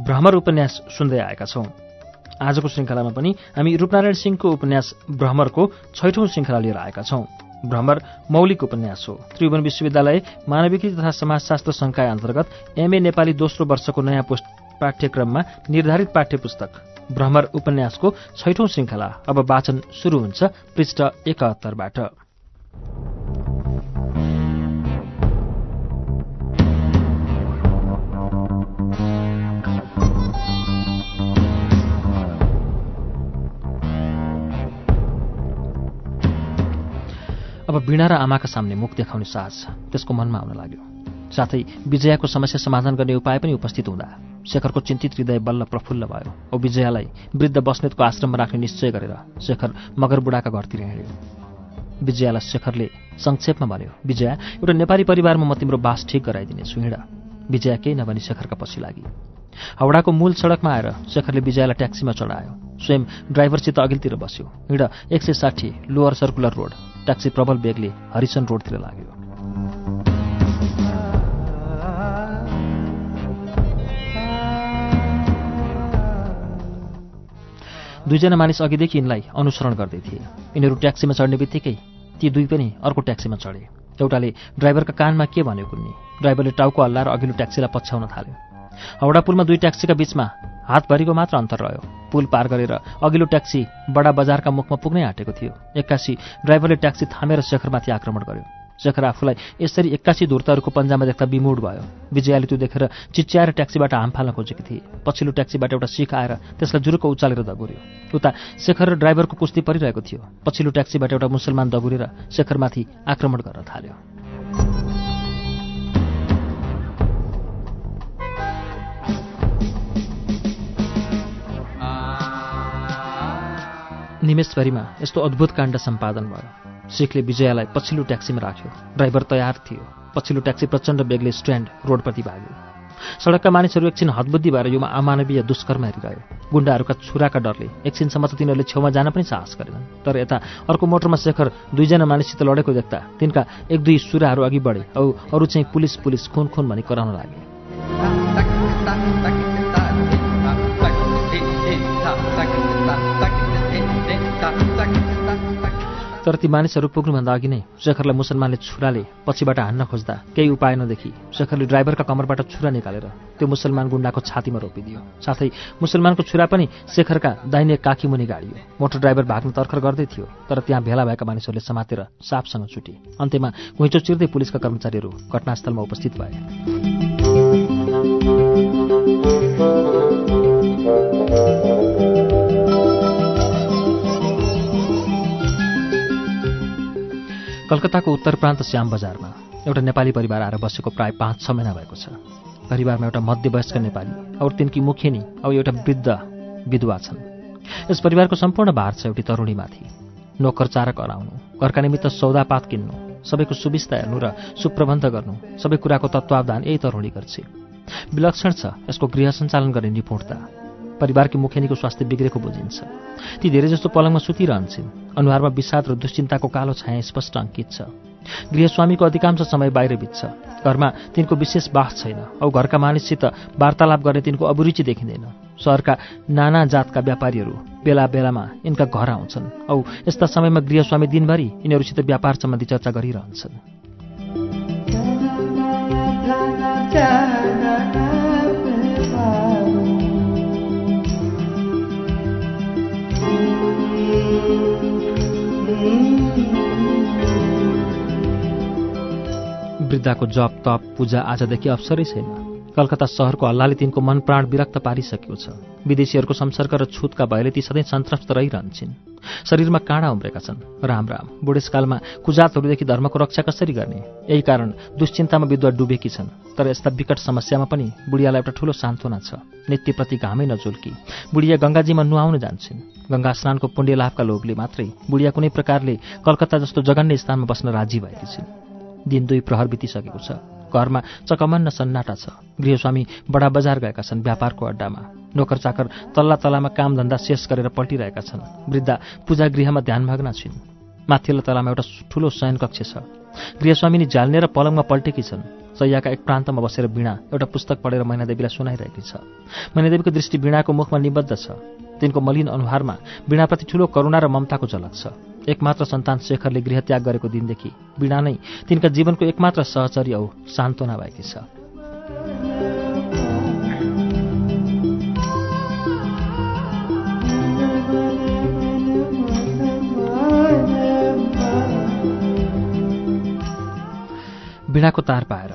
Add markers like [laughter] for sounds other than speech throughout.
भ्रमर उपन्यास सुन्दै आएका छौं। आजको श्रृङ्खलामा पनि हामी रूपनारायण सिंहको उपन्यास भ्रमरको छैठौं श्रृङ्खला लिएर आएका छौं। भ्रमर मौलिक उपन्यास हो। त्रिभुवन विश्वविद्यालय मानविकी तथा समाजशास्त्र संकाय अन्तर्गत एमए नेपाली दोस्रो वर्षको नयाँ पाठ्यक्रममा निर्धारित पाठ्य पुस्तक भ्रमर उपन्यासको छैठौं श्रृङ्खला अब वाचन शुरू हुन्छ पृष्ठ एकात्तरबाट। वीणा र आमाका सामने मुख देखाउने साहस त्यसको मनमा आउन लाग्यो। साथै विजयाको समस्या समाधान गर्ने उपाय पनि उपस्थित हुँदा शेखरको चिन्तित हृदय बल्ल प्रफुल्ल भयो औ विजयालाई वृद्ध बस्नेतको आश्रममा राख्ने निश्चय गरेर शेखर मगर बुढाका घरतिर हिँड्यो। विजयालाई शेखरले संक्षेपमा भन्यो विजया एउटा नेपाली परिवारमा म तिम्रो बास ठिक गराइदिनेछु हिँड। विजया केही नभनी शेखरका पछि लागि। हाउडाको मूल सडकमा आएर शेखरले विजयालाई ट्याक्सीमा चढायो। स्वयं ड्राइभरसित अघिल्तिर बस्यो। हिँड एक सय साठी लोअर सर्कुलर रोड। ट्याक्सी प्रबल बेगले हरिसन रोडतिर लाग्यो। दुईजना मानिस अघिदेखि यिनलाई अनुसरण गर्दै थिए। यिनीहरू ट्याक्सीमा चढ्ने बित्तिकै ती दुई पनि अर्को ट्याक्सीमा चढे। एउटाले ड्राइभरका कानमा के भन्यो कुन्नी? ड्राइभरले टाउको हल्लाएर अघिल्लो ट्याक्सीलाई पछ्याउन थाल्यो। हाउडा पुलमा दुई ट्याक्सीका बीचमा हातभरिको मात्र अन्तर रह्यो। पुल पार गरेर अघिल्लो ट्याक्सी बडा बजारका मुखमा पुग्नै आँटेको थियो। एक्कासी ड्राइभरले ट्याक्सी थामेर शेखरमाथि आक्रमण गर्यो। शेखर आफूलाई यसरी एक्कासी धुर्तहरूको पन्जामा देख्दा विमूढ भयो। विजयाले त्यो देखेर चिच्याएर ट्याक्सीबाट हाम फाल्न खोजेकी थिए। पछिल्लो ट्याक्सीबाट एउटा सिख आएर त्यसलाई जुरुको उचालेर दगुर्यो। उता शेखर र ड्राइभरको कुस्ती परिरहेको थियो। पछिल्लो ट्याक्सीबाट एउटा मुसलमान दगुरेर शेखरमाथि आक्रमण गर्न थाल्यो। निमेषभरिमा यस्तो अद्भुत काण्ड सम्पादन भयो। सिखले विजयालाई पछिल्लो ट्याक्सीमा राख्यो। ड्राइभर तयार थियो। पछिल्लो ट्याक्सी प्रचण्ड बेगले स्ट्यान्ड रोडप्रति भाग्यो। सडकका मानिसहरू एकछिन हदबुद्धि भएर यो अमानवीय दुष्कर्म हेरिरह्यो। गुण्डाहरूका छुराका डरले एकछिनसम्म त तिनीहरूले छेउमा जान पनि साहस गरेनन्। तर यता अर्को मोटरमा शेखर दुईजना मानिससित लडेको देख्दा तिनका एक दुई सुराहरू अघि बढे औ अरू चाहिँ पुलिस पुलिस खुन खुन भनी कराउन लागे। तर ती मानिसहरू पुग्नुभन्दा अघि नै शेखरलाई मुसलमानले छुराले पछिबाट हान्न खोज्दा केही उपाय नदेखि शेखरले ड्राइभरका कमरबाट छुरा निकालेर त्यो मुसलमान गुण्डाको छातीमा रोपिदियो। साथै मुसलमानको छुरा पनि शेखरका दाहिने काखी मुनि गाडियो। मोटर ड्राइभर भाग्न तर्खर गर्दै थियो तर त्यहाँ भेला भएका मानिसहरूले समातेर सापसँग छुटे। अन्त्यमा घुइँचो चिर्दै पुलिसका कर्मचारीहरू घटनास्थलमा उपस्थित भए। कलकत्ताको उत्तर प्रान्त श्याम बजारमा एउटा नेपाली परिवार आएर बसेको प्राय पाँच छ महिना भएको छ। परिवारमा एउटा मध्यवयस्क नेपाली और तिनकी मुखेनी औ एउटा वृद्ध विधवा छन्। यस परिवारको सम्पूर्ण भार छ एउटी तरुणीमाथि। नोकर चारक अराउनु घरका निमित्त सौदापात किन्नु सबैको सुविस्ता हेर्नु र सुप्रबन्ध गर्नु सबै कुराको तत्वावधान यही तरुणी गर्छ। विलक्षण छ यसको गृह सञ्चालन गर्ने निपुणता। परिवारकी मुखेनीको स्वास्थ्य बिग्रेको बुझिन्छ। ती धेरै जस्तो पलङमा सुतिरहन्छन्। अनुहारमा विषाद र दुश्चिन्ताको कालो छाया स्पष्ट अङ्कित छ। गृहस्वामीको अधिकांश समय बाहिर बित्छ। घरमा तिनको विशेष बास छैन औ घरका मानिससित वार्तालाप गर्ने तिनको अभिरुचि देखिँदैन। सहरका नाना जातका व्यापारीहरू बेला बेलामा यिनका घर आउँछन् औ यस्ता समयमा गृहस्वामी दिनभरि यिनीहरूसित व्यापार सम्बन्धी चर्चा गरिरहन्छन्। वृद्धाको जप तप पूजा आजदेखि अवसरै छैन। कलकत्ता सहरको हल्लाले तिनको मन प्राण विरक्त पारिसकेको छ। विदेशीहरूको संसर्ग र छुतका भएले ती सधैँ सन्त्रस्त रहिरहन्छन्। शरीरमा काँडा उम्रेका छन्। राम राम। बुढेसकालमा कुजातहरूदेखि धर्मको रक्षा कसरी गर्ने? यही कारण दुश्चिन्तामा विधवा डुबेकी छन्। तर यस्ता विकट समस्यामा पनि बुढियालाई एउटा ठूलो सान्त्वना छ। नित्यप्रति घामै नजुल्की। बुढिया गङ्गाजीमा नुहाउन जान्छन्। गङ्गा स्नानको पुण्य लाभका लोभले मात्रै बुढिया कुनै प्रकारले कलकत्ता जस्तो जघन्य स्थानमा बस्न राजी भएकी छिन्। दिन दुई प्रहर बितिसकेको छ। घरमा चकमन्न सन्नाटा छ। गृहस्वामी बडा बजार गएका छन् व्यापारको अड्डामा। नोकर चाकर तल्ला तल्लामा कामधन्दा शेष गरेर पल्टिरहेका छन्। वृद्धा पूजागृहमा ध्यानमग्न छिन्। माथिल्लो तलामा एउटा ठुलो शयनकक्ष छ। गृहस्वामिनी झ्याल्ने र पलङमा पल्टेकी छन्। सैयाका एक प्रान्तमा बसेर वीणा एउटा पुस्तक पढेर मैनादेवीलाई सुनाइरहेकी छ। मैनादेवीको दृष्टि वीणाको मुखमा निबद्ध छ। तिनको मलिन अनुहारमा वीणाप्रति ठूलो करुणा र ममताको झलक छ। एकमात्र सन्तान शेखरले गृहत्याग गरेको दिनदेखि वीणा नै तिनका जीवनको एकमात्र सहचरी औ सान्त्वना भएकी छ। वीणाको तार पाएर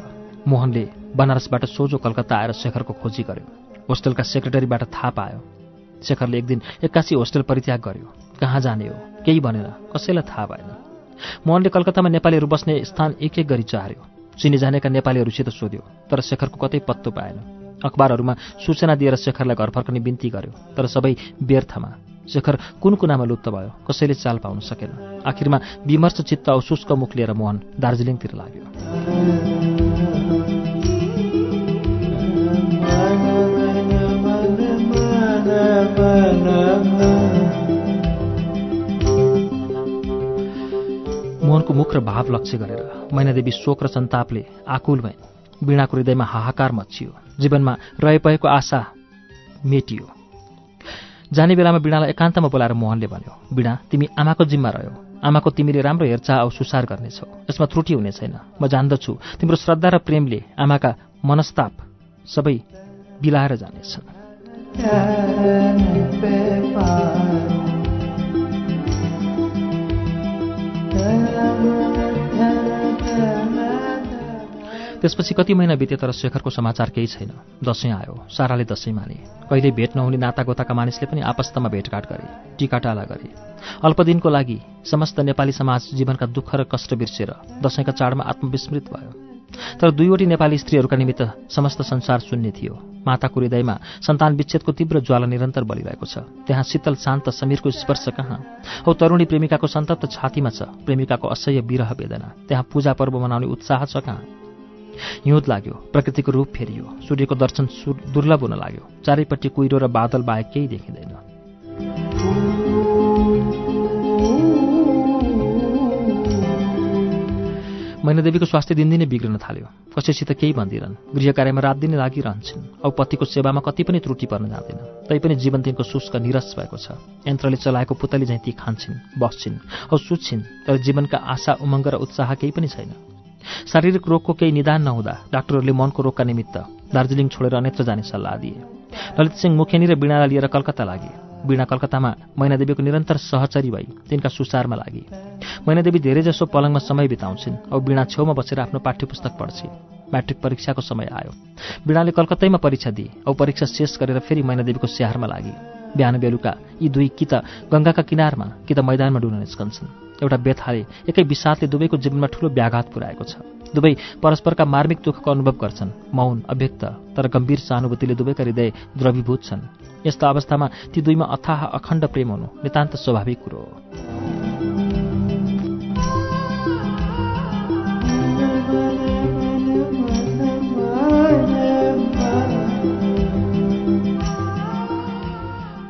मोहनले बनारसबाट सोझो कलकत्ता आएर शेखरको खोजी गर्यो। होस्टेलका सेक्रेटरीबाट थाहा पायो शेखरले एक दिन एक्कासी होस्टेल परित्याग गर्यो। कहाँ जाने हो? केही भनेन। कसैलाई थाहा भएन। मोहनले कलकत्तामा नेपालीहरू बस्ने स्थान एक एक गरी चाह्यो चिनी जानेका नेपालीहरूसित सोध्यो तर शेखरको कतै पत्तो पाएन? अखबारहरूमा सूचना दिएर शेखरलाई घर फर्कने बिन्ती गर्यो तर सबै व्यर्थमा। शेखर कुन कुनामा लुप्त भयो? कसैले चाल पाउन सकेन? आखिरमा विमर्श चित्त औ शुष्क मुख लिएर मोहन दार्जिलिङतिर लाग्यो। मोहनको मुख र भाव लक्ष्य गरेर मैनादेवी शोक र सन्तापले आकुल भइन् वीणाको हृदयमा हाहाकार मचियो जीवनमा रहेपएको आशा मेटियो। जाने बेलामा वीणालाई एकान्तमा बोलाएर मोहनले भन्यो वीणा तिमी आमाको जिम्मा रह्यो। आमाको तिमीले राम्रो हेरचाह औ सुसार गर्नेछौ। यसमा त्रुटि हुने छैन। म जान्दछु। तिम्रो श्रद्धा र प्रेमले आमाका मनस्ताप सबै बिलाएर जानेछन्। त्यसपछि कति महिना बिते तर शेखरको समाचार केही छैन। दसैँ आयो। साराले दसैँ माने। कहिले भेट नहुने नातागोताका मानिसले पनि आपस्तमा भेटघाट गरे। टिकाटाला गरे। अल्पदिनको लागि समस्त नेपाली समाज जीवनका दुःख र कष्ट बिर्सेर दसैँका चाडमा आत्मविस्मृत भयो। तर दुईवटी नेपाली स्त्रीहरूका निमित्त समस्त संसार शून्य थियो। माताको हृदयमा सन्तान विच्छेदको तीव्र ज्वाला निरन्तर बलिरहेको छ। त्यहाँ शीतल शान्त समीरको स्पर्श कहाँ? औ तरुणी प्रेमिकाको सन्तप्त छातीमा छ। प्रेमिकाको असह्य विरह वेदना। त्यहाँ पूजा पर्व मनाउने उत्साह छ कहाँ? हिउँद लाग्यो। प्रकृतिको रूप फेरियो। सूर्यको दर्शन दुर्लभ हुन लाग्यो। चारैपट्टि कुहिरो र बादल बाहेक केही देखिँदैन। मैनादेवीको स्वास्थ्य दिनदिनै बिग्रन थाल्यो। कसैसित केही भन्दिनन्। गृह कार्यमा रात दिनै लागिरहन्छन्। औ पतिको सेवामा कति पनि त्रुटि पर्न जाँदैन। तैपनि जीवन तिनको शुष्क निरस भएको छ। यन्त्रले चलाएको पुतली झैँ ती खान्छन् बस्छिन् औ सुत्छिन् तर जीवनका आशा उमङ्ग र उत्साह केही पनि छैन। शारीरिक रोगको केही निदान नहुँदा डाक्टरहरूले मनको रोगका निमित्त दार्जिलिङ छोडेर अन्यत्र जाने सल्लाह दिए। ललित सिंह मुखेनी र बिणालाई लिएर कलकत्ता लागे बिणा कलकत्तामा मैनादेवीको निरन्तर सहचरी भई तिनका सुसारमा लागि। मैनादेवी धेरैजसो पलङमा समय बिताउँछिन् औ बिणा छेउमा बसेर आफ्नो पाठ्यपुस्तक पढ्छिन्। म्याट्रिक परीक्षाको समय आयो। बिणाले कलकत्तैमा परीक्षा दिए औ परीक्षा शेष गरेर फेरि मैनादेवीको स्याहारमा लागि। बिहान बेलुका यी दुई कि त गङ्गाका किनारमा कि त मैदानमा डुल्न निस्कन्छन्। एउटा बेथाले एकै विषादले दुवैको जीवनमा ठूलो व्याघात पुर्याएको छ। दुवै परस्परका मार्मिक दुःखको अनुभव गर्छन्। मौन अव्यक्त तर गम्भीर सहानुभूतिले दुवैका हृदय द्रवीभूत छन्। यस्तो अवस्थामा ती दुईमा अथाह अखण्ड प्रेम हुनु नितान्त स्वाभाविक कुरो हो।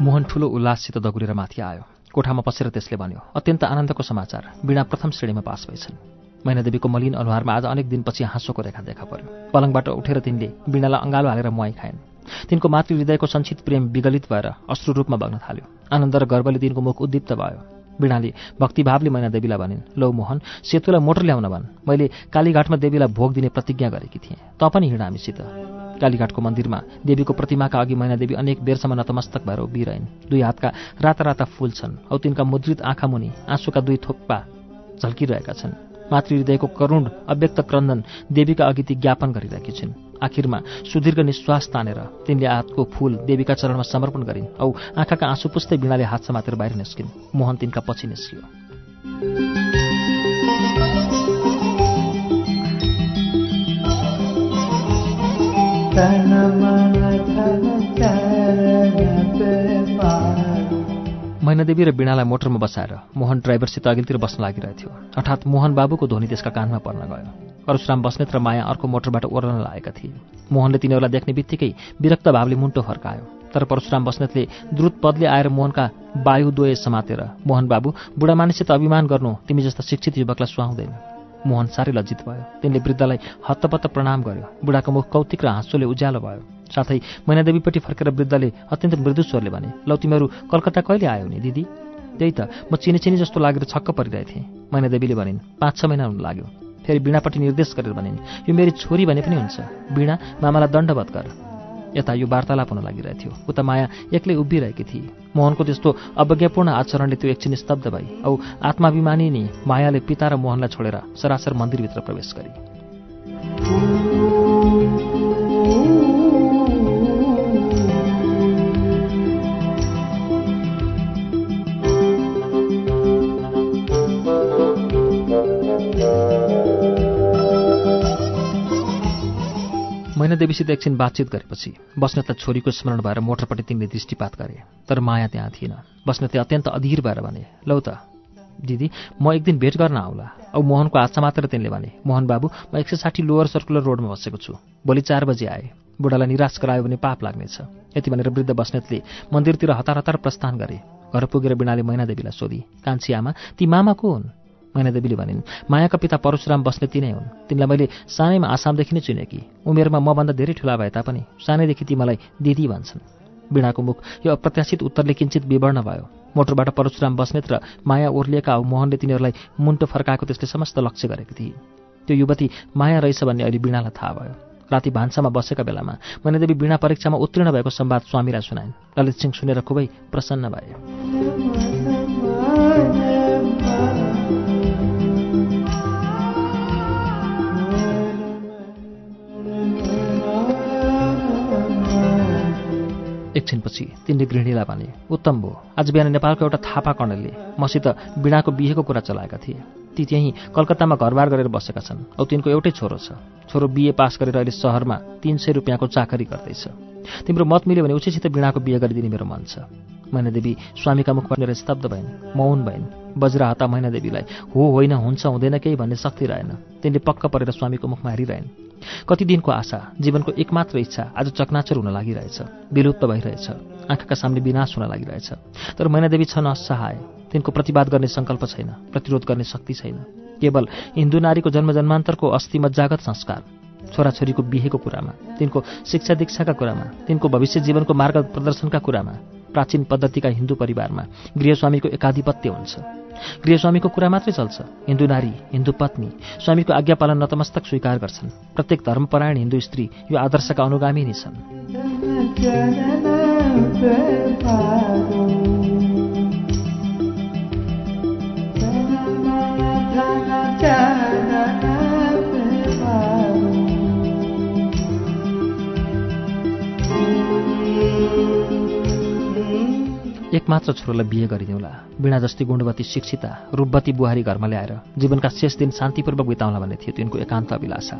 मोहन ठूलो उल्लाससित दगुरेर माथि आयो। कोठामा पसेर त्यसले भन्यो अत्यन्त आनन्दको समाचार। बिना प्रथम श्रेणीमा पास भएछन्। मैनादेवीको मलिन अनुहारमा आज अनेक दिनपछि हाँसोको रेखा देखा पर्यो। पलङबाट उठेर तिनले बिणालाई अँगालो हालेर मुहाई खाइन्। तिनको मातृ हृदयको सञ्चित प्रेम विगलित भएर अश्रु रूपमा बग्न थाल्यो। आनन्द र गर्वले तिनको मुख उद्दीप्त भयो। बिणाले भक्तिभावले मैनादेवीलाई भनिन् लौ मोहन सेतुलाई मोटर ल्याउन भन्। मैले कालीघाटमा देवीलाई भोग दिने प्रतिज्ञा गरेकी थिएँ। त पनि हिँड हामीसित। कालीघाटको मन्दिरमा। देवीको प्रतिमाका अघि मैनादेवी अनेक बेरसम्म नतमस्तक भएर उभिरहन्। दुई हातका राता राता फूल छन् औ तिनका मुद्रित आँखा मुनि आँसुका दुई थोप्पा झल्किरहेका छन्। मातृहृदयको करुण अव्यक्त क्रन्दन देवीका अघि ती ज्ञापन गरिरहेकी छिन्। आखिरमा सुदीर्घ निश्वास तानेर तिनले हातको फूल देवीका चरणमा समर्पण गरिन् औ आँखाका आँसु पुस्तै बिनाले हात समातेर बाहिर निस्किन्। मोहन तिनका पछि निस्कियो। मैनादेवी र वीणालाई मोटरमा बसाएर मोहन ड्राइभरसित अघिल्तिर बस्न लागिरहेथ्यो। हठात् मोहन बाबुको ध्वनि त्यसका कानमा पर्न गयो। परशुराम बस्नेत र माया अर्को मोटरबाट ओर्लन लागेका थिए। मोहनले तिनीहरूलाई देख्ने बित्तिकै विरक्त भावले मुन्टो फर्कायो। तर परशुराम बस्नेतले द्रुत पदले आएर मोहनका वायुद्वय समातेर मोहन बाबु बुढा मानिससित अभिमान गर्नु तिमी जस्ता शिक्षित युवकलाई सुहाउँदैन। मोहन साह्रै लज्जित भयो। तिनले वृद्धलाई हत्तपत्त प्रणाम गर्यो। बुढाको मुख कौतिक र हाँसोले उज्यालो भयो। साथै मैनादेवीपट्टि फर्केर वृद्धले अत्यन्त मृदु स्वरले भने लौ तिमीहरू कलकत्ता कहिले आयो नि दिदी? त्यही त म चिनी चिनी जस्तो लागेर छक्क परिरहेको थिएँ। मैनादेवीले भनिन् पाँच छ महिना हुन लाग्यो। फेरि वीणापट्टि निर्देश गरेर भनिन् यो मेरी छोरी भने पनि हुन्छ। वीणा मामालाई दण्डवत गर। यता यो वार्तालाप हुन लागिरहेथ्यो। उता माया एक्लै उभिरहेकी थिए मोहनको त्यस्तो अवज्ञापूर्ण आचरणले त्यो एकछिन स्तब्ध भई औ आत्माभिमानी नि मायाले पिता र मोहनलाई छोडेर सरासर मन्दिरभित्र प्रवेश गरे। मैनादेवीसित एकछिन बातचित गरेपछि बस्नेतलाई छोरीको स्मरण भएर मोटरपट्टि तिनले दृष्टिपात गरे तर माया त्यहाँ थिएन। बस्नेतले अत्यन्त अधीर भएर भने लौ त दिदी म एक दिन भेट गर्न आउला। औ मोहनको हातमा मात्र तिनले भने मोहन बाबु म एक सय साठी लोवर सर्कुलर रोडमा बसेको छु। भोलि चार बजी आए। बुढालाई निराश गरायो भने पाप लाग्नेछ यति भनेर वृद्ध बस्नेतले मन्दिरतिर हतार हतार प्रस्थान गरे। घर पुगेर बिनाले मैनादेवीलाई सोधी कान्छी आमा ती मामा को हुन् मैनादेवीले भनिन् मायाका पिता परशुराम बस्ने नै हुन्। तिनलाई मैले सानैमा आसामदेखि नै चिने कि उमेरमा मभन्दा धेरै ठुला भए तापनि सानैदेखि ती मलाई दिदी भन्छन्। वीणाको मुख यो अप्रत्याशित उत्तरले किञ्चित विवर्ण भयो। मोटरबाट परशुराम बस्नेत र माया ओर्लिएका मोहनले तिनीहरूलाई मुन्टो फर्काएको त्यसले समस्त लक्ष्य गरेको थिए। त्यो युवती माया रहेछ भन्ने अहिले वीणालाई थाहा भयो। राति भान्सामा बसेका बेलामा मैनादेवी वीणा परीक्षामा उत्तीर्ण भएको संवाद स्वामीलाई सुनाइन्। ललित सिंह सुनेर खुबै प्रसन्न भए। एकछिनपछि तिनले गृहिणीलाई भने उत्तम भयो आज बिहान नेपालको एउटा थापा कर्णेलले मसित बिणाको बिहेको कुरा चलाएका थिए। ती त्यहीँ कलकत्तामा घरबार गरेर बसेका छन्। औ तिनको एउटै छोरो छ। छोरो बिए पास गरेर अहिले सहरमा तिन सय रुपियाँको चाकरी गर्दैछ। तिम्रो मत मिल्यो भने उसैसित बिणाको बिहे गरिदिने मेरो मन छ। मैनादेवी स्वामीका मुखबाट मेरो स्तब्ध भइन् मौन भइन्। वज्रहता मैनादेवीलाई हो होइन हुन्छ हुँदैन केही भन्ने शक्ति रहेन। तिनले पक्क परेर स्वामीको मुखमा हेरिरहेन्। कति दिनको आशा जीवनको एकमात्र इच्छा आज चकनाचर हुन लागिरहेछ विलुप्त भइरहेछ आँखाका सामने विनाश हुन लागिरहेछ। तर मैनादेवी छन् असहाय तिनको प्रतिवाद गर्ने सङ्कल्प छैन प्रतिरोध गर्ने शक्ति छैन। केवल हिन्दू नारीको जन्म जन्मान्तरको अस्थि मजागत संस्कार छोराछोरीको बिहेको कुरामा तिनको शिक्षा दीक्षाका कुरामा तिनको भविष्य जीवनको मार्ग प्रदर्शनका कुरामा प्राचीन पद्धतिका हिन्दू परिवारमा गृहस्वामीको एकाधिपत्य हुन्छ। गृहस्वामीको कुरा मात्रै चल्छ। हिन्दू नारी हिन्दू पत्नी स्वामीको आज्ञापालन नतमस्तक स्वीकार गर्छन्। प्रत्येक धर्मपरायण हिन्दू स्त्री यो आदर्शका अनुगामी नै छन्। एकमात्र छोरोलाई बिहे गरिदिउँला। बिना जस्ती गुणवती शिक्षिता रूपवती बुहारी घरमा ल्याएर जीवनका शेष दिन शान्तिपूर्वक बिताउला भन्ने थियो तिनको एकान्त अभिलाषा।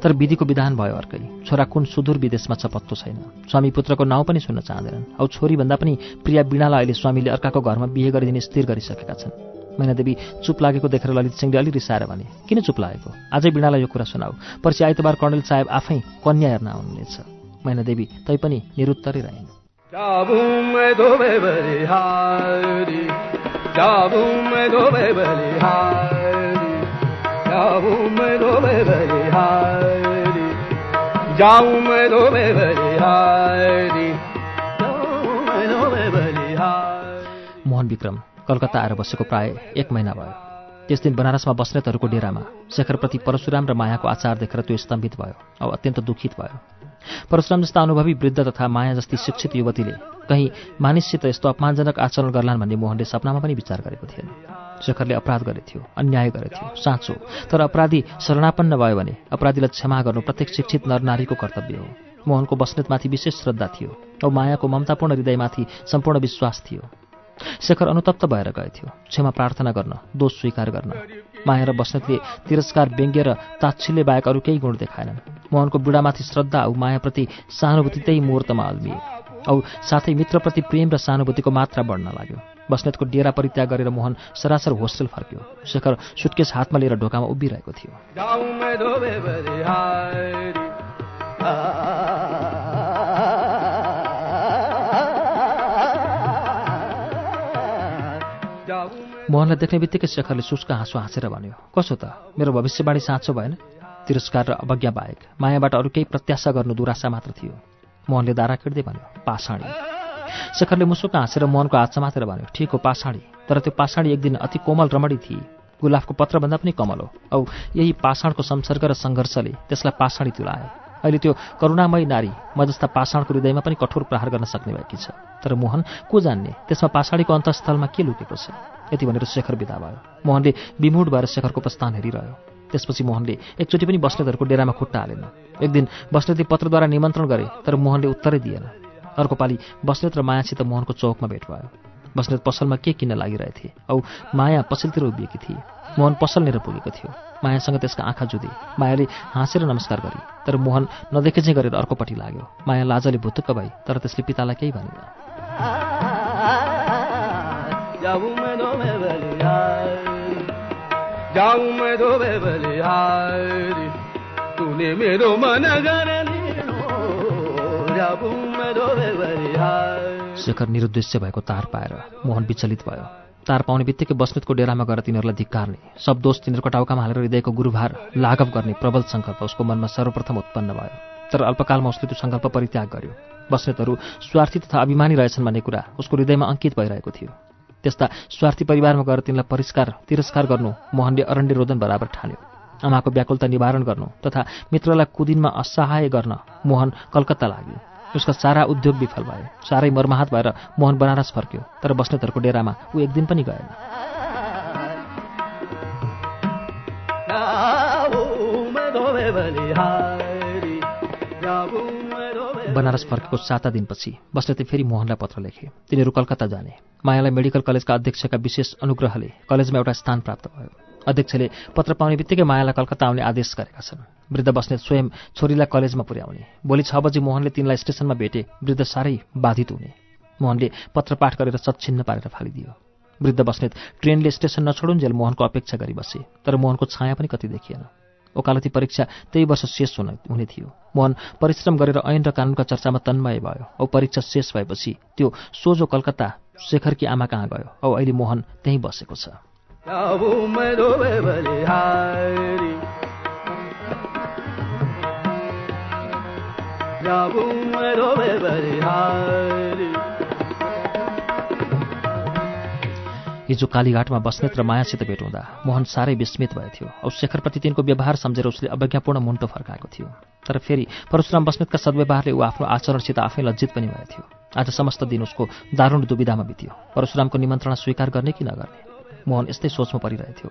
तर विधिको विधान भयो अर्कै। छोरा कुन सुदूर विदेशमा छ पत्तो छैन। स्वामी पुत्रको नाउँ पनि सुन्न चाहँदैनन्। औ छोरीभन्दा पनि प्रिया बिणालाई अहिले स्वामीले अर्काको घरमा बिहे गरिदिने स्थिर गरिसकेका छन्। मैनादेवी चुप लागेको देखेर ललित सिंहले अलि रिसाएर भने किन चुप लागेको? आजै बिणालाई यो कुरा सुनाऊ। पर्सि आइतबार कर्णेल साहेब आफै कन्या हेर्न आउनुहुनेछ। मैनादेवी तैपनि निरुत्तरै रहन्। मोहन विक्रम कलकत्ता आएर बसेको प्राय एक महिना भयो। त्यस दिन बनारसमा बस्नेतहरूको डेरामा शेखरप्रति परशुराम र मायाको आचार देखेर त्यो स्तम्भित भयो औ अत्यन्त दुखित भयो। परशुराम जस्ता अनुभवी वृद्ध तथा माया जस्ती शिक्षित युवतीले कहीँ मानिससित यस्तो अपमानजनक आचरण गर्लान् भन्ने मोहनले सपनामा पनि विचार गरेको थिएन। शेखरले अपराध गरेथ्यो अन्याय गरेथ्यो साँचो तर अपराधी शरणापन्न भयो भने अपराधीलाई क्षमा गर्नु प्रत्येक शिक्षित नरनारीको कर्तव्य हो। मोहनको बस्नेतमाथि विशेष श्रद्धा थियो औ मायाको ममतापूर्ण हृदयमाथि सम्पूर्ण विश्वास थियो। शेखर अनुतप्त भएर गएथ्यो क्षमा प्रार्थना गर्न दोष स्वीकार गर्न। माया र बस्नेतले तिरस्कार व्यङ्ग्य र ताच्छिल्य बाहेक अरू केही गुण देखाएनन्। मोहनको बुढामाथि श्रद्धा औ मायाप्रति सहानुभूति त्यही मुहुर्तमा अल्मिए। औ साथै मित्रप्रति प्रेम र सहानुभूतिको मात्रा बढ्न लाग्यो। बस्नेतको डेरा परित्याग गरेर मोहन सरासर होस्टेल फर्क्यो। शेखर सुटकेस हातमा लिएर ढोकामा उभिरहेको थियो। मोहनलाई देख्ने बित्तिकै शेखरले सुस्क हाँसो हाँसेर भन्यो कसो त? मेरो भविष्यवाणी साँचो भएन। तिरस्कार र अवज्ञा बाहेक मायाबाट अरू केही प्रत्याशा गर्नु दुराशा मात्र थियो। मोहनले दारा खिड्दै भन्यो पाषाणी। शेखरले मुसुक हाँसेर मोहनको हात समातेर भन्यो ठिक हो पाषाणी। तर त्यो पाषाणी एक दिन अति कोमल रमणी थिए। गुलाफको पत्रभन्दा पनि कमल हो। औ यही पाषाणको संसर्ग र सङ्घर्षले त्यसलाई पाषाणी तुलायो। अहिले त्यो करुणामयी नारी म जस्ता पाषाणको हृदयमा पनि कठोर प्रहार गर्न सक्ने भएकी छ। तर मोहन को जान्ने? त्यसमा पाषाणीको अन्तस्थलमा के लुकेको छ? यति भनेर शेखर विदा भयो। मोहनले विमुड भएर शेखरको प्रस्थान हेरिरह्यो। त्यसपछि मोहनले एकचोटि पनि बस्नेतहरूको डेरामा खुट्टा हालेन। एक दिन बस्नेतले पत्रद्वारा निमन्त्रण गरे तर मोहनले उत्तरै दिएन। अर्को पालि बस्नेत र मायासित मोहनको चौकमा भेट भयो। बस्नेत पसलमा के किन्न लागिरहेथे? औ माया पसलतिर उभिएकी थिए। मोहन पसलनिर पुगेको थियो। मायासँग त्यसका आँखा जुधे मायाले हाँसेर नमस्कार गरे। तर मोहन नदेखे चाहिँ गरेर अर्कोपट्टि लाग्यो। माया लाजले भुतुक्क भई तर त्यसले पितालाई केही भनेन। मेरो मन शेखर निरुद्देश्य भएको तार पाएर मोहन विचलित भयो। तार पाउने बित्तिकै बस्नेतको डेरामा गएर तिनीहरूलाई धिक्कार्ने सब दोष तिनीहरूको टाउकामा हालेर हृदयको गुरुभार लाघव गर्ने प्रबल सङ्कल्प उसको मनमा सर्वप्रथम उत्पन्न भयो। तर अल्पकालमा उसले त्यो सङ्कल्प परित्याग गर्यो। बस्नेतहरू स्वार्थी तथा अभिमानी रहेछन् भन्ने कुरा उसको हृदयमा अङ्कित भइरहेको थियो। त्यस्ता स्वार्थी परिवारमा गएर तिनलाई परिष्कार तिरस्कार गर्नु मोहनले अरण्य रोदन बराबर ठान्यो। आमाको व्याकुलता निवारण गर्नु तथा मित्रलाई कुदिनमा असहाय गर्न मोहन कलकत्ता लाग्यो। उसका सारा उद्योग विफल भए। साह्रै मर्माहत भएर मोहन बनारस फर्क्यो तर बस्नेतहरूको डेरामा ऊ एक दिन पनि गएन। बनारस फर्केको साता दिनपछि बस्नेतले फेरि मोहनलाई पत्र लेखे। तिनीहरू कलकत्ता जाने। मायालाई मेडिकल कलेजका अध्यक्षका विशेष अनुग्रहले कलेजमा एउटा स्थान प्राप्त भयो। अध्यक्षले पत्र पाउने बित्तिकै मायालाई कलकत्ता आउने आदेश गरेका छन्। वृद्ध बस्नेत स्वयं छोरीलाई कलेजमा पुर्याउने। भोलि छ बजी मोहनले तिनलाई स्टेसनमा भेटे वृद्ध साह्रै बाधित हुने। मोहनले पत्र पाठ गरेर सच्छिन्न पारेर फालिदियो। वृद्ध बस्नेत ट्रेनले स्टेसन नछोडुन्जेल मोहनको अपेक्षा गरी बसे तर मोहनको छाया पनि कति देखिएन। ओकालती परीक्षा त्यही वर्ष शेष हुने थियो। मोहन परिश्रम गरेर ऐन र कानुनका चर्चामा तन्मय भयो। औ परीक्षा शेष भएपछि त्यो सोझो कलकत्ता शेखरकी आमा कहाँ गयो? औ अहिले मोहन त्यहीँ बसेको छ। हिजो कालीघाटमा बस्नेत र मायासित भेट हुँदा मोहन साह्रै विस्मित भएको थियो औ शेखरप्रति तिनको व्यवहार सम्झेर उसले अवज्ञापूर्ण मुन्टो फर्काएको थियो। तर फेरि परशुराम बस्नेतका सद्व्यवहारले ऊ आफ्नो आचरणसित आफै लज्जित पनि भएको थियो। आज समस्त दिन उसको दारुण दुविधामा बित्यो। परशुरामको निमन्त्रणा स्वीकार गर्ने कि नगर्ने? मोहन यस्तै सोचमा परिरहेको थियो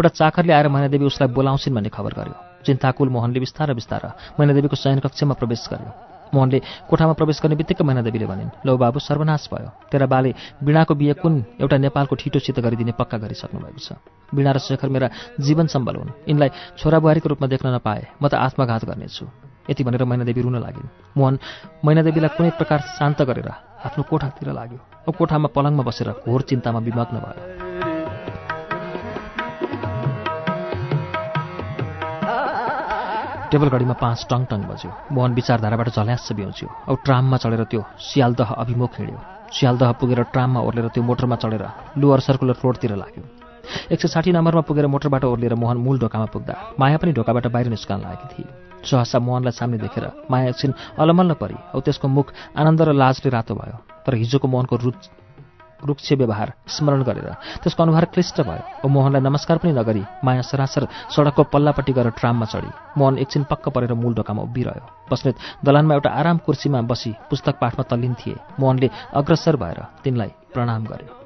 एउटा चाकरले आएर मैनादेवी उसलाई बोलाउँछिन् भन्ने खबर गर्यो। चिन्ताकुल मोहनले बिस्तार बिस्तार मैनादेवीको शयन कक्षमा प्रवेश गर्यो। मोहनले कोठामा प्रवेश गर्ने बित्तिकै मैनादेवीले भनिन् लौ बाबु सर्वनाश भयो। तेरा बाले वीणाको बिहे कुन एउटा नेपालको ठिटोसित गरिदिने पक्का गरिसक्नु भएको छ। वीणा र शेखर मेरा जीवन सम्बल हुन्। यिनलाई छोराबुहारीको रूपमा देख्न नपाए म त आत्मघात गर्नेछु यति भनेर मैनादेवी रुन लागिन्। मोहन मैनादेवीलाई कुनै प्रकार शान्त गरेर आफ्नो कोठातिर लाग्यो। औ कोठामा पलङमा बसेर घोर चिन्तामा विमग्न भयो। टेबल घडीमा पाँच टङ टङ बज्यो। मोहन विचारधाराबाट झल्यास बिउच्यो औ ट्राममा चढेर त्यो सियालदह अभिमुख हिँड्यो। सियालदह पुगेर ट्राममा ओर्लेर त्यो मोटरमा चढेर लुवर सर्कुलर रोडतिर लाग्यो। एक सय साठी नम्बरमा पुगेर मोटरबाट ओर्लिएर मोहन मूल ढोकामा पुग्दा माया पनि ढोकाबाट बाहिर निस्कन लागेकी थिए। सहसा मोहनलाई सामने देखेर माया एकछिन अलमल्ल परी औ त्यसको मुख आनन्द र लाजले रातो भयो। तर हिजोको मोहनको रुच वृक्ष व्यवहार स्मरण गरेर। त्यसको अनुहार क्लिष्ट भयो औ मोहनलाई नमस्कार पनि नगरी माया सरासर सडकको पल्लापट्टि गएर ट्राममा चढी। मोहन एकछिन पक्क परेर मूल ढोकामा उभिरह्यो। बस्नेत दलानमा एउटा आराम कुर्सीमा बसी पुस्तक पाठमा तल्लिन थिए। मोहनले अग्रसर भएर तिनलाई प्रणाम गर्यो।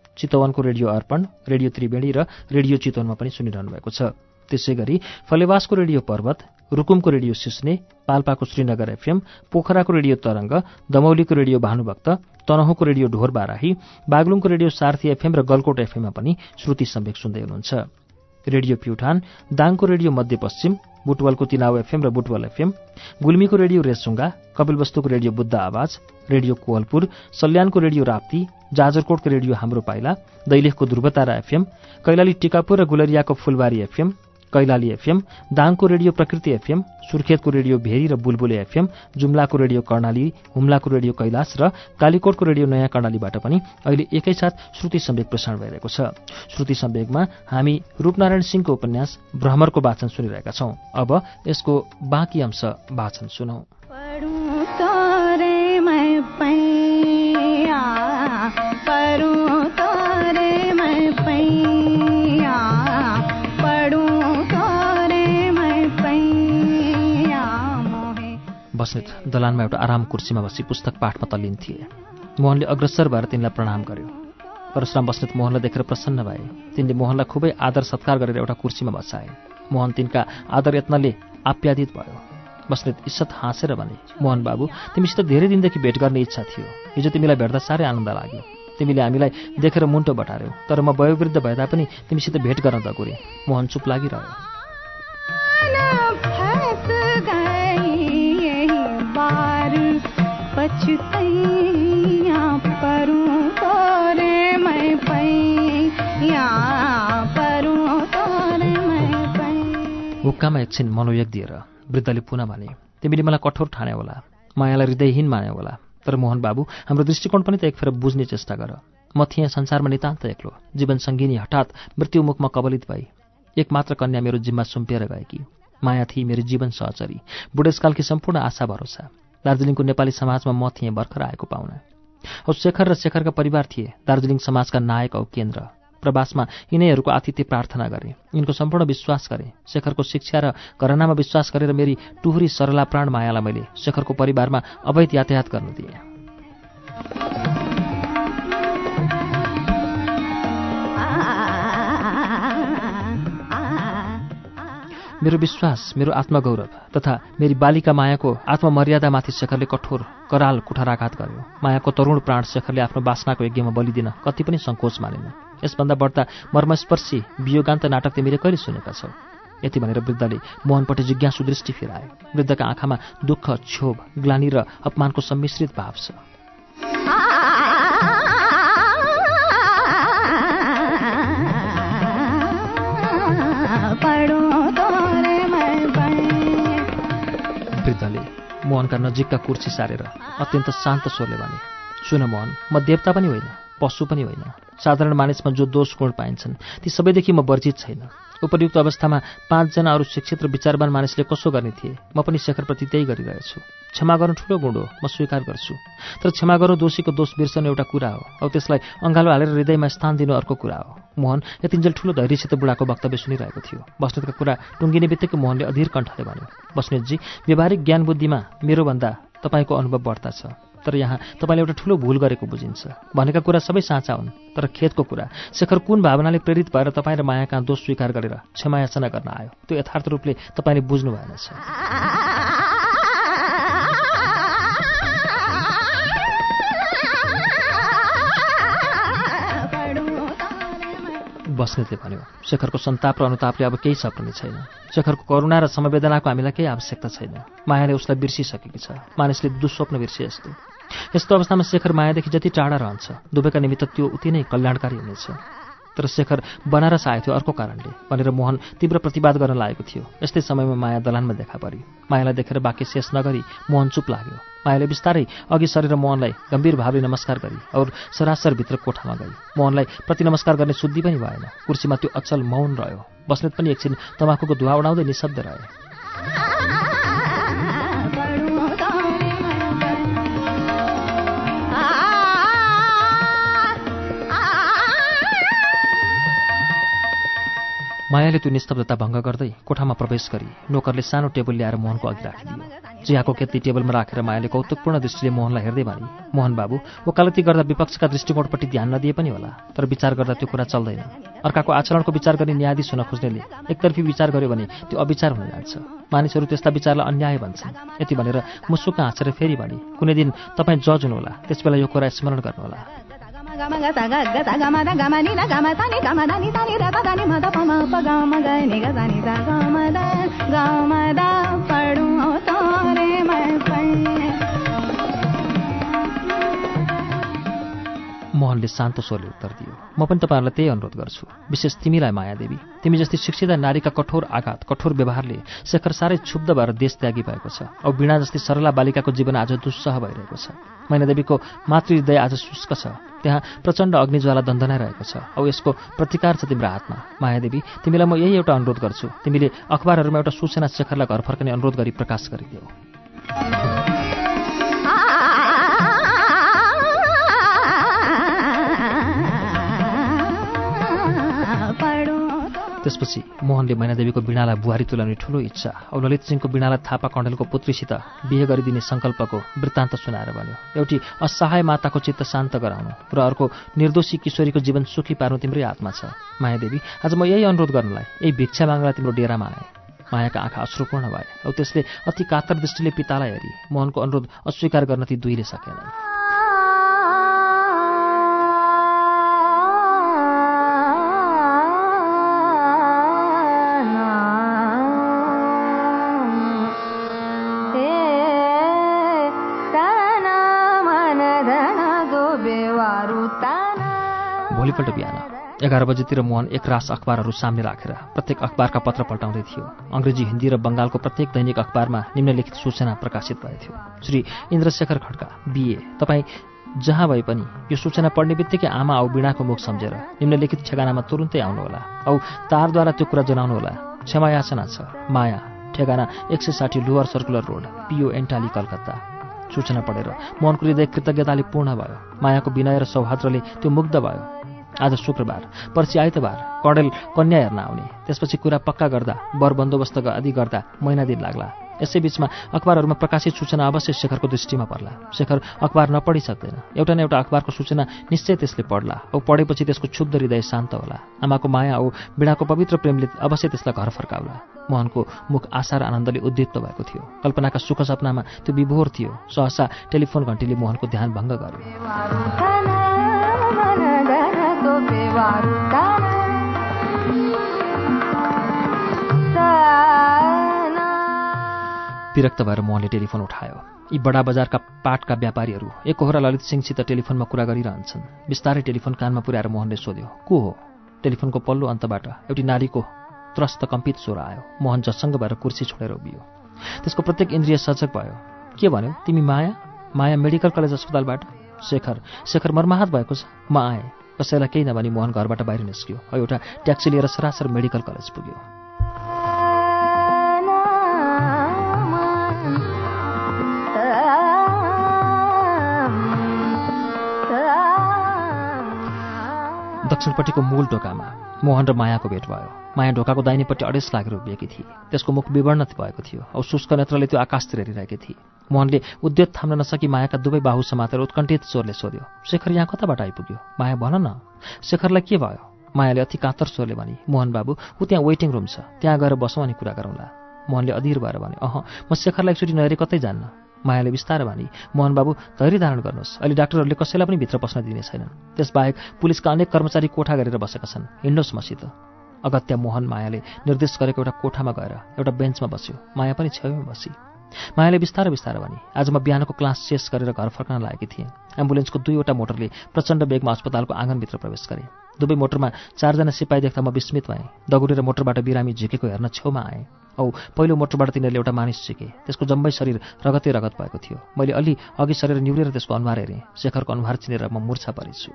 चितवनको रेडियो अर्पण रेडियो त्रिवेणी र रेडियो चितवनमा पनि सुनिरहनु भएको छ। त्यसै गरी फलेवासको रेडियो पर्वत रुकुमको रेडियो सिस्ने पाल्पाको श्रीनगर एफएम पोखराको रेडियो तरंग दमौलीको रेडियो भानुभक्त तनहुँको रेडियो ढोर बाराही बागलुङको रेडियो सार्थी एफएम र गलकोट एफएममा पनि श्रुति सम्वेक सुन्दै हुनुहुन्छ। रेडियो प्युठान दाङको रेडियो मध्यपश्चिम बुटवलको तिनाउ एफएम र बुटवल एफएम गुल्मीको रेडियो रेसुङ्गा कपिलवस्तुको रेडियो बुद्ध आवाज रेडियो कोहलपुर सल्यानको रेडियो राप्ती जाजरकोटको रेडियो हाम्रो पाइला दैलेखको ध्रुवतारा एफएम कैलाली टिकापुर र गुलरियाको फुलबारी एफएम कैलाली एफएम दाङको रेडियो प्रकृति एफएम सुर्खेतको रेडियो भेरी र बुलबुले एफएम जुम्लाको रेडियो कर्णाली हुम्लाको रेडियो कैलाश र कालीकोटको रेडियो नयाँ कर्णालीबाट पनि अहिले एकैसाथ श्रुति सम्वेक प्रसारण भइरहेको छ। श्रुति सम्वेकमा हामी रूपनारायण सिंहको उपन्यास भ्रमरको वाचन सुनिरहेका छौं। अब यसको बाँकी अंश वाचन सुनौ। बस्नेत दलानमा एउटा आराम कुर्सीमा बसी पुस्तक पाठमा तल्लिन थिए मोहनले अग्रसर भएर तिनलाई प्रणाम गर्यो। परशुराम बस्नेत मोहनलाई देखेर प्रसन्न भए। तिनले मोहनलाई खुबै आदर सत्कार गरेर एउटा कुर्सीमा बसाए। मोहन तिनका आदर यत्नले आप्यादित भयो। बस्नेत इस्सत हाँसेर भने मोहन बाबु तिमीसित धेरै दिनदेखि भेट गर्ने इच्छा थियो। हिजो तिमीलाई भेट्दा साह्रै आनन्द लाग्यो। तिमीले हामीलाई देखेर मुन्टो बटार्यौ। तर म वयोवृद्ध भए तापनि तिमीसित भेट गर्न दगुरे मोहन चुप लागिरह्यो। हुक्कामा एकछिन मनोयोग दिएर वृद्धले पुनः भने तिमीले मलाई कठोर ठाने होला मायालाई हृदयहीन माने होला। तर मोहन बाबु हाम्रो दृष्टिकोण पनि त एकफेर बुझ्ने चेष्टा गर। म थिएँ संसारमा नितान्त एक्लो जीवन सङ्गिनी हठात मृत्युमुखमा कबलित भई। एकमात्र कन्या मेरो जिम्मा सुम्पिएर गएकी। माया थिए मेरो जीवन सहचरी। बुढेसकालकी सम्पूर्ण आशा भरोसा। दार्जिलिङको नेपाली समाजमा म थिएँ भर्खर आएको पाहुना। औ शेखर र शेखरका परिवार थिए। दार्जिलिङ समाजका नायक औ केन्द्र। प्रवासमा यिनैहरूको आतिथ्य प्रार्थना गरे। यिनको सम्पूर्ण विश्वास गरे। शेखरको शिक्षा र घरनामा विश्वास गरेर मेरी टुहुरी सरला प्राण मायालाई मैले शेखरको परिवारमा अवैध यातायात गर्न दिएँ। मेरो विश्वास मेरो आत्मगौरव तथा मेरी बालिका मायाको आत्ममर्यादामाथि शेखरले कठोर कराल कुठाराघात गर्यो। मायाको तरुण प्राण शेखरले आफ्नो बासनाको यज्ञमा बलिदिन कति पनि सङ्कोच मानेन। यसभन्दा बढ्दा मर्मस्पर्शी वियोगान्त नाटक तिमीले कहिले सुनेका छौ? यति भनेर वृद्धले मोहनपट्टि जिज्ञासु दृष्टि फिराए। वृद्धका आँखामा दुःख क्षोभ ग्लानी र अपमानको सम्मिश्रित भाव छ। मोहनका नजिकका कुर्सी सारेर अत्यन्त शान्त स्वरले भने सुन मोहन म देवता पनि होइन पशु पनि होइन। साधारण मानिसमा जो दोष गुण पाइन्छन् ती सबैदेखि म वर्जित छैन। उपयुक्त अवस्थामा पाँचजना अरू शिक्षित र विचारवान मानिसले कसो गर्ने थिए? म पनि शेखरप्रति त्यही गरिरहेछु। क्षमा गर्नु ठुलो गुण हो म स्वीकार गर्छु। तर क्षमा गर्नु दोषीको दोष बिर्सनु एउटा कुरा हो औ त्यसलाई अँगालो हालेर हृदयमा स्थान दिनु अर्को कुरा हो। मोहन यतिन्जेल ठुलो धैर्यसित बुढाको वक्तव्य सुनिरहेको थियो। बस्नेतका कुरा टुङ्गिने बित्तिकै मोहनले अधीर कण्ठले भन्यो बस्नेतजी व्यावहारिक ज्ञान बुद्धिमा मेरोभन्दा तपाईँको अनुभव बढ्ता छ। तर यहाँ तपाईँले एउटा ठुलो भूल गरेको बुझिन्छ। भनेका कुरा सबै साँचा हुन् तर खेतको कुरा शेखर कुन भावनाले प्रेरित भएर तपाईँ र माया कहाँ दोष स्वीकार गरेर क्षमायाचना गर्न आयो? त्यो यथार्थ रूपले तपाईँले बुझ्नु भएनछ। बस्नेतले भन्यो शेखरको सन्ताप र अनुतापले अब केही सक्रने छैन। शेखरको करुणा र समवेदनाको हामीलाई केही आवश्यकता छैन। मायाले उसलाई बिर्सिसकेकी छ। मानिसले दुस्वप्न बिर्से जस्तो। यस्तो अवस्थामा शेखर मायादेखि जति टाढा रहन्छ दुवैका निमित्त त्यो उति नै कल्याणकारी हुनेछ। तर शेखर बनारस आएको थियो अर्को कारणले भनेर मोहन तीव्र प्रतिवाद गर्न लागेको थियो। यस्तै समयमा माया दलानमा देखा परी। मायालाई देखेर बाँकी शेष नगरी मोहन चुप लाग्यो। मायाले बिस्तारै अघि सरेर मोहनलाई गम्भीर भावले नमस्कार गरी और सरासर भित्र कोठामा गई। मोहनलाई प्रति नमस्कार गर्ने शुद्धि पनि भएन। कुर्सीमा त्यो अचल मौन रह्यो। बस्नेत पनि एकछिन तमाखुको धुवा उडाउँदै निशब्द रहे। मायाले त्यो निस्तब्धता भङ्ग गर्दै कोठामा प्रवेश गरी नोकरले सानो टेबल ल्याएर मोहनको अघि राखिदियो चियाको केत्ती टेबलमा राखेर मायाले कौतुकपूर्ण दृष्टिले मोहनलाई हेर्दै भने मोहन बाबु वकालती गर्दा विपक्षका दृष्टिकोणपट्टि ध्यान नदिए पनि होला तर विचार गर्दा त्यो कुरा चल्दैन। अर्काको आचरणको विचार गर्ने न्यायाधीश हुन खोज्नेले एकतर्फी विचार गर्यो भने त्यो अविचार हुन जान्छ। मानिसहरू त्यस्ता विचारलाई अन्याय भन्छन्। यति भनेर मुसुक हाँसेर फेरि भने कुनै दिन तपाईँ जज हुनुहोला त्यसबेला यो कुरा स्मरण गर्नुहोला। मोहनले शान्त स्वरले उत्तर दियो। म पनि तपाईँहरूलाई त्यही अनुरोध गर्छु। विशेष तिमीलाई मायादेवी तिमी जस्तै शिक्षित नारीका कठोर आघात कठोर व्यवहारले शेखर साह्रै क्षुब्ध भएर देश त्यागी भएको छ औ वीणा जस्तै सरला बालिकाको जीवन आज दुस्सह भइरहेको छ। मैनादेवीको मातृहृदय आज शुष्क छ। त्यहाँ प्रचण्ड अग्निज्वाला दन्दनाइरहेको छ। औ यसको प्रतिकार छ तिम्रो हातमा मायादेवी तिमीलाई म यही एउटा अनुरोध गर्छु। तिमीले अखबारहरूमा एउटा सूचना शेखरलाई घर फर्कने अनुरोध गरी प्रकाश गरिदेऊ। त्यसपछि मोहनले मैनादेवीको बिणालाई बुहारी तुलाउने ठूलो इच्छा औ ललित सिंहको बिणालाई थापा कण्डलको पुत्रीसित बिहे गरिदिने सङ्कल्पको वृत्तान्त सुनाएर भन्यो एउटी असहाय माताको चित्त शान्त गराउनु र अर्को निर्दोषी किशोरीको जीवन सुखी पार्नु तिम्रै हातमा छ। मायादेवी आज म यही अनुरोध गर्नलाई यही भिक्षा माग्नलाई तिम्रो डेरामा आएँ मायाका आँखा अश्रुपूर्ण भए औ त्यसले अति कातर दृष्टिले पितालाई हेरी मोहनको अनुरोध अस्वीकार गर्न ती दुईले सकेनन्। भोलिपल्ट बिहान एघार बजीतिर मोहन एक रास अखबारहरू सामने राखेर प्रत्येक अखबारका पत्र पल्टाउँदै थियो। अङ्ग्रेजी हिन्दी र बङ्गालको प्रत्येक दैनिक अखबारमा निम्नलिखित सूचना प्रकाशित भएको थियो श्री इन्द्रशेखर खड्का बिए तपाईँ जहाँ भए पनि यो सूचना पढ्ने बित्तिकै आमा औ बिणाको मुख सम्झेर निम्नलिखित ठेगानामा तुरुन्तै आउनुहोला औ तारद्वारा त्यो कुरा जनाउनुहोला। क्षमायाचना छ। माया ठेगाना एक सय साठी lower circular road PO Entally Calcutta. सूचना पढेर मोहनको हृदय कृतज्ञताले पूर्ण भयो। मायाको विनय र सौहाद्रले त्यो मुग्ध भयो। आज शुक्रबार पर्सि आइतबार कडेल कन्या हेर्न आउने। त्यसपछि कुरा पक्का गर्दा वर बन्दोबस्त आदि गर्दा महिना दिन लाग्ला। यसै बिचमा अखबारहरूमा प्रकाशित सूचना अवश्य शेखरको दृष्टिमा पर्ला। शेखर अखबार नपढि सक्दैन एउटा न एउटा अखबारको सूचना निश्चय त्यसले पढ्ला। औ पढेपछि त्यसको क्षुब्ध हृदय शान्त होला। आमाको माया औ बिडाको पवित्र प्रेमले अवश्य त्यसलाई घर फर्काउला। मोहनको मुख आशा र आनन्दले उद्दीप्त भएको थियो। कल्पनाका सुख सपनामा त्यो विभोर थियो। सहसा टेलिफोन घन्टीले मोहनको ध्यान भङ्ग गर्यो। विरक्त भएर मोहनले टेलिफोन उठायो। यी बडा बजारका पाटका व्यापारीहरू एकहोरा ललित सिंहसित टेलिफोनमा कुरा गरिरहन्छन्। बिस्तारै टेलिफोन कानमा पुर्याएर मोहनले सोध्यो को हो? टेलिफोनको पल्लो अन्तबाट एउटी नारीको त्रस्त कम्पित स्वर आयो। मोहन जसङ्ग भएर कुर्सी छोडेर उभियो। त्यसको प्रत्येक इन्द्रिय सजग भयो। के भन्यो? तिमी माया? माया मेडिकल कलेज अस्पतालबाट? शेखर शेखर मर्माहत भएको छ? म आएँ। कसैलाई केही नभनी मोहन घरबाट बाहिर निस्क्यो। एउटा ट्याक्सी लिएर सरासर मेडिकल कलेज पुग्यो। दक्षिणपट्टिको मूल ढोकामा मोहन र मायाको भेट भयो। माया ढोकाको दाहिनेपट्टि अडेस लागेर उभिएकी थिए। त्यसको मुख विवर्ण भएको थियो औ शुष्क नेत्रले त्यो आकाशतिर हेरिरहेकी थिए। मोहनले उद्योत थाम्न नसकी मायाका दुवै बाहु समातेर उत्कण्ठित स्वरले सोध्यो शेखर यहाँ कताबाट आइपुग्यो? माया भन न। शेखरलाई के भयो? मायाले अति कातर स्वरले भने मोहन बाबु ऊ त्यहाँ वेटिङ रुम छ। त्यहाँ गएर बसौँ अनि कुरा गरौँला। मोहनले अधीर भएर भने अह म शेखरलाई एकचोटि नहेरे कतै जान्न? मायाले बिस्तार भने मोहन बाबु धैर्य धारण गर्नुहोस्। अहिले डाक्टरहरूले कसैलाई पनि भित्र पस्न दिने छैनन्। त्यसबाहेक पुलिसका अनेक कर्मचारी कोठा गरेर बसेका छन्। हिँड्नुहोस् मसित। अगत्य मोहन मायाले निर्देश गरेको एउटा कोठामा गएर एउटा बेन्चमा बस्यो। माया पनि छेउमा बसी। मायाले बिस्तारै बिस्तारै भने आज म बिहानको क्लास शेष गरेर घर फर्कन लागेकी थिएँ। एम्बुलेन्सको दुईवटा मोटरले प्रचण्ड बेगमा अस्पतालको आँगनभित्र प्रवेश गरे। दुवै मोटरमा चारजना सिपाही देख्दा म विस्मित भएँ। दगुरेर मोटरबाट बिरामी झिकेको हेर्न छेउमा आएँ। औ पहिलो मोटरबाट तिनीहरूले एउटा मानिस सिके। त्यसको जम्मै शरीर रगतै रगत भएको थियो। मैले अलि अघि सरेर निहुरेर त्यसको अनुहार हेरेँ। शेखरको अनुहार चिनेर म मुर्छा परेछु।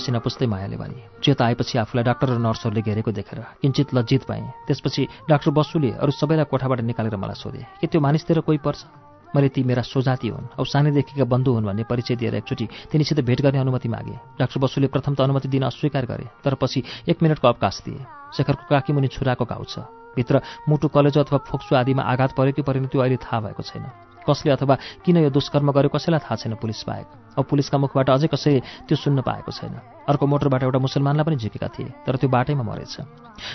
पसिना पुस्दै मायाले भने। चेत आएपछि आफूलाई डाक्टर र नर्सहरूले घेरेको देखेर किञ्चित लज्जित पाएँ त्यसपछि डाक्टर बसुले अरू सबैलाई कोठाबाट निकालेर मलाई सोधे के त्यो मानिसतिर कोही पर्छ? मैले ती मेरा सोजाती हुन् औ सानैदेखिका बन्धु हुन् भन्ने परिचय दिएर एकचोटि तिनीसित भेट गर्ने अनुमति मागे डाक्टर बसुले प्रथम त अनुमति दिन अस्वीकार गरे तर पछि एक मिनटको अवकाश दिए। शेखरको काकी मुनि छुराको घाउ छ। भित्र मुटु कलेजो अथवा फोक्सो आदिमा आघात पऱ्यो कि परेन त्यो अहिले थाहा भएको छैन। कसले अथवा किन यो दुष्कर्म गर्यो कसैलाई थाहा छैन पुलिस बाहेक। अब पुलिसका मुखबाट अझै कसैले त्यो सुन्न पाएको छैन। अर्को मोटरबाट एउटा मुसलमानलाई पनि झिकेका थिए तर त्यो बाटैमा मरेछ।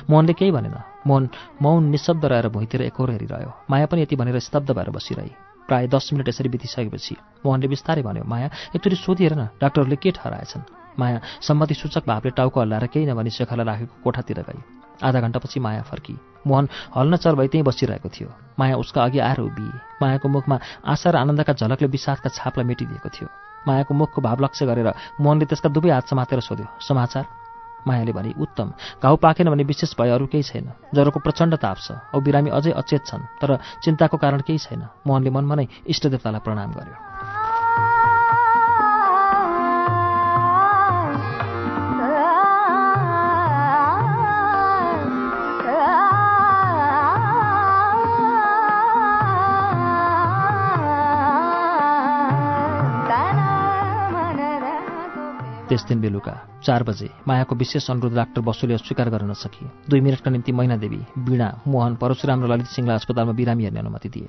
मोहनले केही भनेन। मोहन मौन निशब्द रहेर भुइँतिर एकहोर हेरिरह्यो। माया पनि यति भनेर स्तब्ध भएर बसिरहे। प्रायः दस मिनट यसरी बितिसकेपछि मोहनले बिस्तारै भन्यो माया एकचोटि सोधिहेर न डाक्टरहरूले के ठहराएछन्? माया सम्मति सूचक भावले टाउको हल्लाएर केही नभनी शेखरलाई राखेको कोठातिर गई। आधा घन्टापछि माया फर्की। मोहन हल्न चल भई त्यहीँ बसिरहेको थियो। माया उसका अघि आएर उभिए। मायाको मुखमा आशा र आनन्दका झलकले विषादका छापलाई मेटिदिएको थियो। मायाको मुखको भाव लक्ष्य गरेर मोहनले त्यसका दुवै हात समातेर सोध्यो समाचार? मायाले भने उत्तम। घाउ पाकेन भने विशेष भए अरू केही छैन। ज्वरोको प्रचण्ड ताप छ। औ बिरामी अझै अचेत छन् तर चिन्ताको कारण केही छैन। मोहनले मनमा नै इष्टदेवतालाई प्रणाम गर्यो। त्यस दिन बेलुका चार बजे मायाको विशेष अनुरोध डाक्टर बसुले अस्वीकार गर्न नसके दुई मिनटका निम्ति मैनादेवी वीणा मोहन परशुराम र ललित सिंहलाई अस्पतालमा बिरामी हेर्ने अनुमति दिए।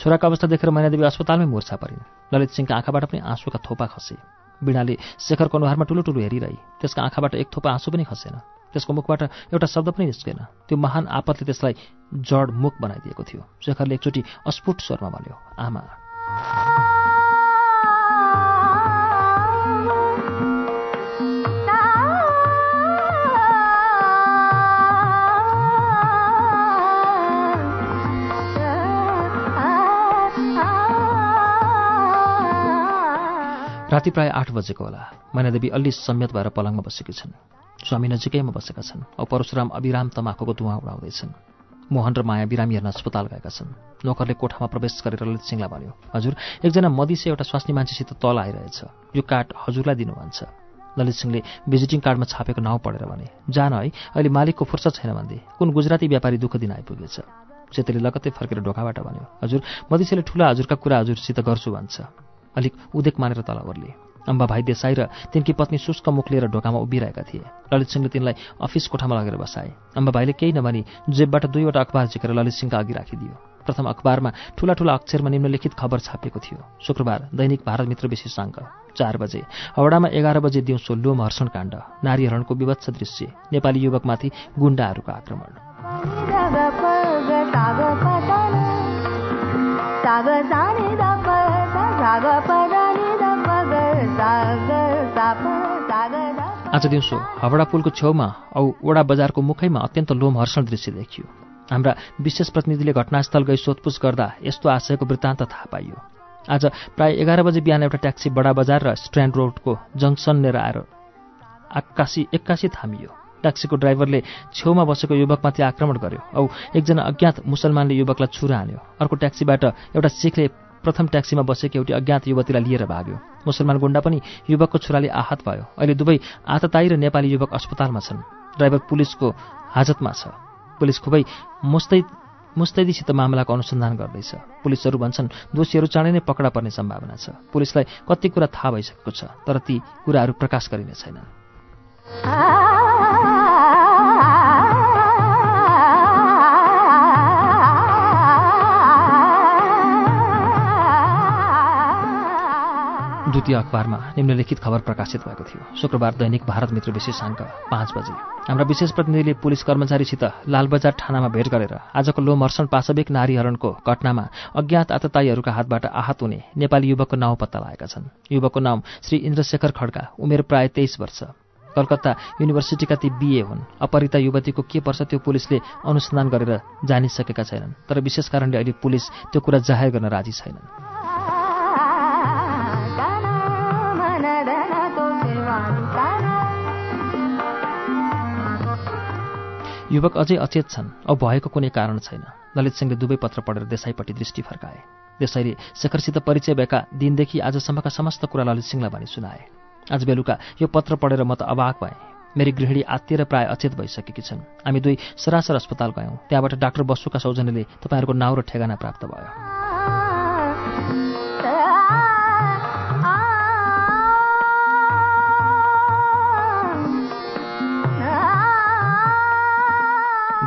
छोराको अवस्था देखेर मैनादेवी अस्पतालमै मोर्छा परिन्। ललित सिंहका आँखाबाट पनि आँसुका थोपा खसे। वीणाले शेखरको अनुहारमा ठुलो ठुलो हेरिरही। त्यसका आँखाबाट एक थोपा आँसु पनि खसेन। त्यसको मुखबाट एउटा शब्द पनि निस्केन। त्यो महान आपतले त्यसलाई जड मुख बनाइदिएको थियो। शेखरले एकचोटि अस्फुट स्वरमा भन्यो आमा। राति प्राय आठ बजेको होला। मैनादेवी अलि सम्यत भएर पलङमा बसेकी छन्। स्वामी नजिकैमा बसेका छन् औ परशुराम अविराम तमाखुको धुवा उडाउँदैछन्। मोहन र माया बिरामी हेर्न अस्पताल गएका छन्। नोकरले कोठामा प्रवेश गरेर ललित सिंहलाई भन्यो हजुर एकजना मदिसे एउटा स्वास्नी मान्छेसित तल आइरहेछ। यो कार्ड हजुरलाई दिनु भन्छ ललित सिंहले भिजिटिङ कार्डमा छापेको नाउँ पढेर भने जान है अहिले मालिकको फुर्सद छैन भन्दै। कुन गुजराती व्यापारी दुःख दिन आइपुगेछ? सेतले लगत्तै फर्केर ढोकाबाट भन्यो हजुर मदिसेले ठुला हजुरका कुरा हजुरसित गर्छु भन्छ। अलिक उदेक मानेर तल ओर्ले अम्बा भाइ देसाई र तिनकी पत्नी शुष्क मुख लिएर ढोकामा उभिरहेका थिए। ललित सिंहले तिनलाई अफिस कोठामा लगेर बसाए। अम्बा भाइले केही नभनी जेबबाट दुईवटा अखबार झिकेर ललित सिंहका अघि राखिदियो। प्रथम अखबारमा ठूला ठूला अक्षरमा निम्नलिखित खबर छापिएको थियो। शुक्रबार दैनिक भारत मित्र विशेषाङ्क। चार बजे हावडामा एघार बजे दिउँसो लोम हर्षण काण्ड। नारीहरणको विवत्स दृश्य। नेपाली युवकमाथि गुण्डाहरूको आक्रमण। [laughs] आज दिउँसो हावडा पुलको छेउमा औ ओडा बजारको मुखैमा अत्यन्त लोमहर्षण दृश्य देखियो। हाम्रा विशेष प्रतिनिधिले घटनास्थल गई सोधपुछ गर्दा यस्तो आशयको वृत्तान्त थाहा पाइयो। आज प्राय एघार बजे बिहान एउटा ट्याक्सी बडा बजार र स्ट्यान्ड रोडको जङ्सननेर आएर एक्कासी एक्कासी थामियो। ट्याक्सीको ड्राइभरले छेउमा बसेको युवकमाथि आक्रमण गर्यो औ एकजना अज्ञात मुसलमानले युवकलाई छुरा हान्यो अर्को ट्याक्सीबाट एउटा सिखले प्रथम ट्याक्सीमा बसेको एउटी अज्ञात युवतीलाई लिएर भाग्यो। मुसलमान गुण्डा पनि युवकको छुराले आहत भयो। अहिले दुवै आतताई र नेपाली युवक अस्पतालमा छन्। ड्राइभर पुलिसको हाजतमा छ। पुलिस खुबै मुस्तै मुस्तैदीसित मामलाको अनुसन्धान गर्दैछ। पुलिसहरू भन्छन् दोषीहरू चाँडै नै पकडा पर्ने सम्भावना छ। पुलिसलाई कति कुरा थाहा भइसकेको छ तर ती कुराहरू प्रकाश गरिने छैनन् द्वितीय अखबारमा निम्नलिखित खबर प्रकाशित भएको थियो। शुक्रबार दैनिक भारत मित्र विशेषाङ्क पाँच बजे। हाम्रा विशेष प्रतिनिधिले पुलिस कर्मचारीसित लालबजार थानामा भेट गरेर आजको लोमर्षण पाशविक नारीहरणको घटनामा अज्ञात आतताईहरूका हातबाट आहत हुने नेपाली युवकको नाउँ पत्ता लागेका छन्। युवकको नाम श्री इन्द्रशेखर खड्का उमेर प्राय तेइस वर्ष। कलकत्ता युनिभर्सिटीका ती बिए हुन्। अपहरिता युवतीको के पर्छ त्यो पुलिसले अनुसन्धान गरेर जानिसकेका छैनन्। तर विशेष कारणले अहिले पुलिस त्यो कुरा जाहेर गर्न राजी छैनन्। युवक अझै अचेत छन्। औ भएको कुनै कारण छैन। ललित सिंहले दुवै पत्र पढेर देसाईपट्टि दृष्टि फर्काए। देसाईले शेखरसित परिचय भएका दिनदेखि आजसम्मका समस्त कुरा ललित सिंहलाई भनी सुनाए। आज बेलुका यो पत्र पढेर म त अवाक भएँ। मेरी गृहिणी आत्तिएर प्राय अचेत भइसकेकी छन्। हामी दुई सरासर अस्पताल गयौँ। त्यहाँबाट डाक्टर बसुका सौजन्यले तपाईँहरूको नाउँ र ठेगाना प्राप्त भयो।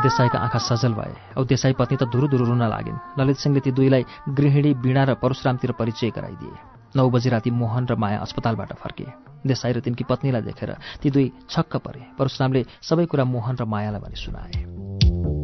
देसाईका आँखा सजल भए। औ देसाई पत्नी त धुरु धुरु रुन लागिन्। ललित सिंहले ती दुईलाई गृहिणी वीणा र परशुरामतिर परिचय गराइदिए। नौ बजी राति मोहन र माया अस्पतालबाट फर्के। देसाई र तिनकी पत्नीलाई देखेर ती दुई छक्क परे। परशुरामले सबै कुरा मोहन र मायालाई भनी सुनाए।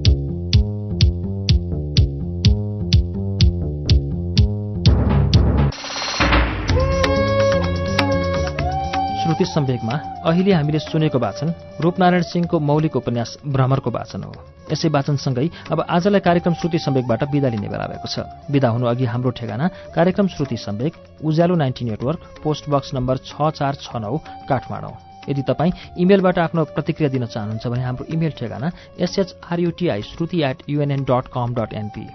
श्रुति सम्वेकमा अहिले हामीले सुनेको वाचन रूपनारायण सिंहको मौलिक उपन्यास भ्रमरको वाचन हो। यसै वाचनसँगै अब आजलाई कार्यक्रम श्रुति सम्वेकबाट विदा लिने बेला भएको छ। विदा हुनु अघि हाम्रो ठेगाना कार्यक्रम Shruti Samvek Ujyaalo ninety network post box number छ चार छ नौ काठमाडौँ। यदि तपाईँ इमेलबाट आफ्नो प्रतिक्रिया दिन चाहनुहुन्छ भने हाम्रो इमेल ठेगाना S H R U T I Shruti at UNN dot com dot NP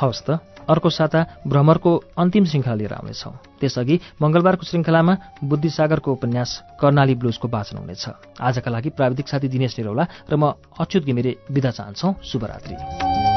हवस् त। अर्को साता भ्रमरको अन्तिम श्रृङ्खला लिएर आउनेछौँ। त्यसअघि मङ्गलबारको श्रृङ्खलामा बुद्धिसागरको उपन्यास कर्णाली ब्लुजको वाचन हुनेछ। आजका लागि प्राविधिक साथी दिनेश निरौला र म अच्युत घिमिरे विदा चाहन्छौ। शुभरात्री।